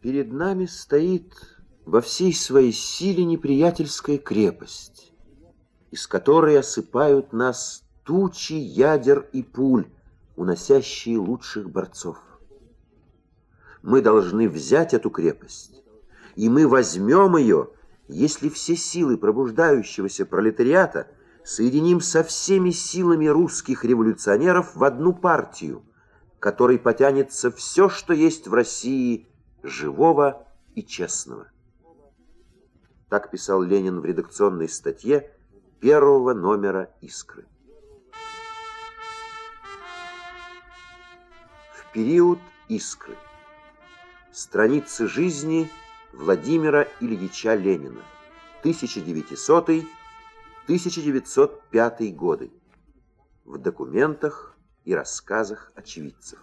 Перед нами стоит во всей своей силе неприятельская крепость, из которой осыпают нас тучи ядер и пуль, уносящие лучших борцов. Мы должны взять эту крепость, и мы возьмем ее, если все силы пробуждающегося пролетариата соединим со всеми силами русских революционеров в одну партию, которой потянется все, что есть в России живого и честного. Так писал Ленин в редакционной статье первого номера «Искры». В период «Искры» страницы жизни Владимира Ильича Ленина 1900-1905 годы в документах и рассказах очевидцев.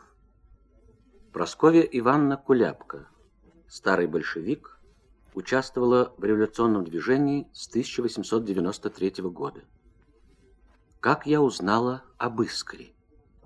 Просковья Ивановна Куляпка, старый большевик, участвовала в революционном движении с 1893 года. Как я узнала об Искре?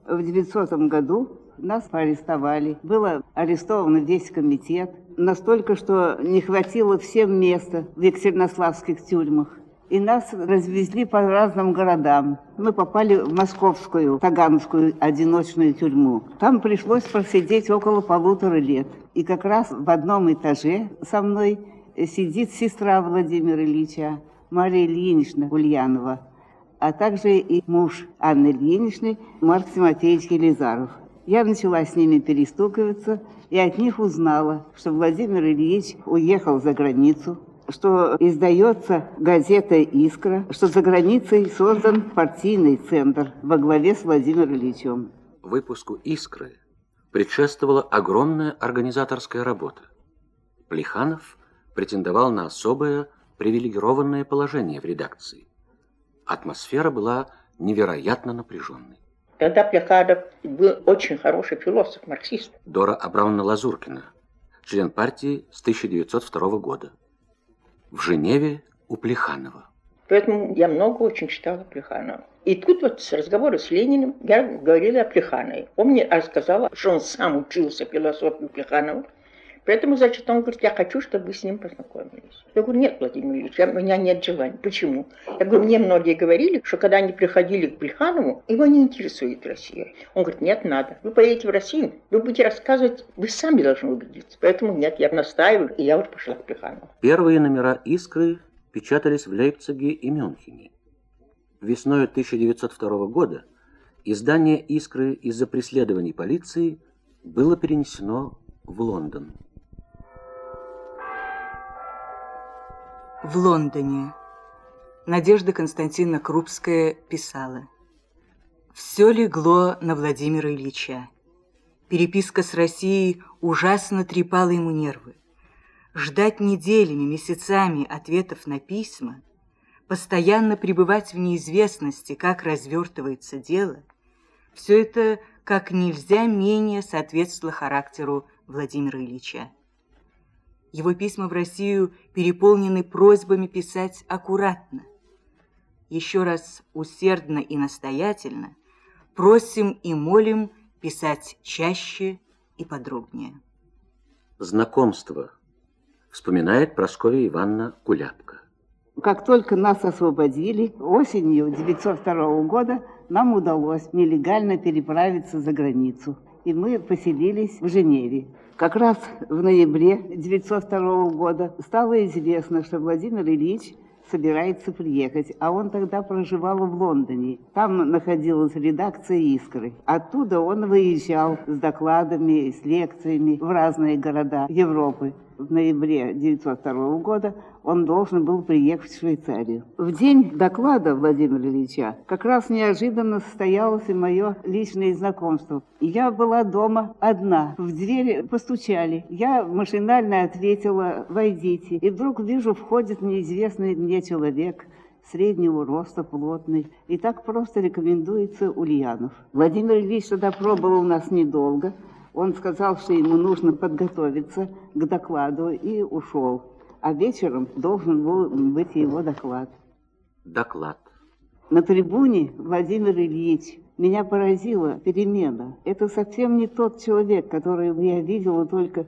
В 900 году нас арестовали. Было арестовано весь комитет. Настолько, что не хватило всем места в екатеринославских тюрьмах и нас развезли по разным городам. Мы попали в московскую, таганскую одиночную тюрьму. Там пришлось просидеть около полутора лет. И как раз в одном этаже со мной сидит сестра Владимира Ильича, Мария Ильинична Ульянова, а также и муж Анны Ильиничны, Марк Тимофеевич Елизаров. Я начала с ними перестукиваться и от них узнала, что Владимир Ильич уехал за границу, что издается газета «Искра», что за границей создан партийный центр во главе с Владимиром Ильичем. Выпуску «Искры» предшествовала огромная организаторская работа. Плеханов претендовал на особое привилегированное положение в редакции. Атмосфера была невероятно напряженной. Тогда Плеханов был очень хороший философ, марксист. Дора Абрамовна Лазуркина, член партии с 1902 года в Женеве у Плеханова. Поэтому я много очень читала Плеханова. И тут вот с разговора с Лениным я говорила о Плеханове. Он мне рассказал, что он сам учился философии Плеханова. Поэтому, значит, он говорит, я хочу, чтобы вы с ним познакомились. Я говорю, нет, Владимир Ильич, у меня нет желания. Почему? Я говорю, мне многие говорили, что когда они приходили к Плеханову, его не интересует Россия. Он говорит, нет, надо. Вы поедете в Россию, вы будете рассказывать, вы сами должны убедиться. Поэтому нет, я настаиваю, и я вот пошла к Плеханову. Первые номера «Искры» печатались в Лейпциге и Мюнхене. Весной 1902 года издание «Искры» из-за преследований полиции было перенесено в Лондон. В Лондоне Надежда Константиновна Крупская писала. Все легло на Владимира Ильича. Переписка с Россией ужасно трепала ему нервы. Ждать неделями, месяцами ответов на письма, постоянно пребывать в неизвестности, как развертывается дело, все это как нельзя менее соответствовало характеру Владимира Ильича. Его письма в Россию переполнены просьбами писать аккуратно. Еще раз усердно и настоятельно просим и молим писать чаще и подробнее. Знакомство. Вспоминает Прасковья Ивановна Куляпка. Как только нас освободили, осенью 1902 года нам удалось нелегально переправиться за границу. И мы поселились в Женеве. Как раз в ноябре 1902 года стало известно, что Владимир Ильич собирается приехать, а он тогда проживал в Лондоне. Там находилась редакция «Искры». Оттуда он выезжал с докладами, с лекциями в разные города Европы в ноябре 1902 года он должен был приехать в Швейцарию. В день доклада Владимира Ильича как раз неожиданно состоялось и мое личное знакомство. Я была дома одна. В двери постучали. Я машинально ответила «Войдите». И вдруг вижу, входит неизвестный мне человек среднего роста, плотный. И так просто рекомендуется Ульянов. Владимир Ильич тогда пробовал у нас недолго. Он сказал, что ему нужно подготовиться к докладу и ушел. А вечером должен был быть его доклад. Доклад. На трибуне Владимир Ильич. Меня поразила перемена. Это совсем не тот человек, который я видела только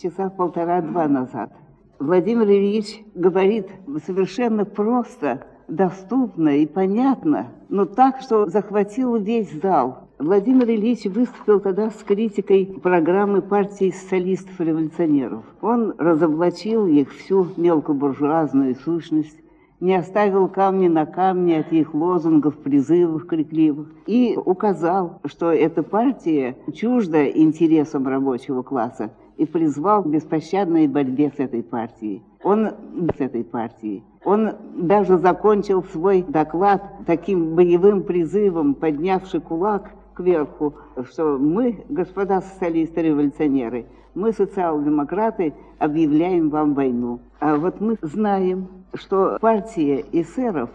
часа полтора-два назад. Владимир Ильич говорит совершенно просто, доступно и понятно, но так, что захватил весь зал. Владимир Ильич выступил тогда с критикой программы партии социалистов-революционеров. Он разоблачил их всю мелкобуржуазную сущность, не оставил камни на камне от их лозунгов, призывов крикливых, и указал, что эта партия чужда интересам рабочего класса, и призвал к беспощадной борьбе с этой партией. Он с этой партией. Он даже закончил свой доклад таким боевым призывом, поднявший кулак кверху, что мы, господа социалисты-революционеры, мы, социал-демократы, объявляем вам войну. А вот мы знаем, что партия эсеров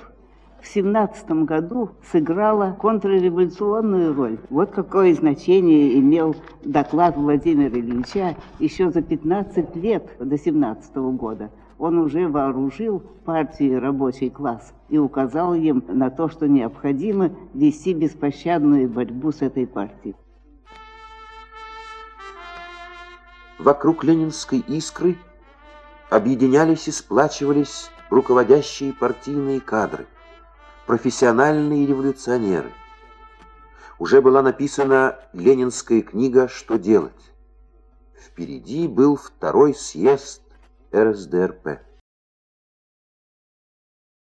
в семнадцатом году сыграла контрреволюционную роль. Вот какое значение имел доклад Владимира Ильича еще за 15 лет до семнадцатого года. Он уже вооружил партии рабочий класс и указал им на то, что необходимо вести беспощадную борьбу с этой партией. Вокруг ленинской искры объединялись и сплачивались руководящие партийные кадры, профессиональные революционеры. Уже была написана ленинская книга «Что делать?». Впереди был второй съезд RSDRP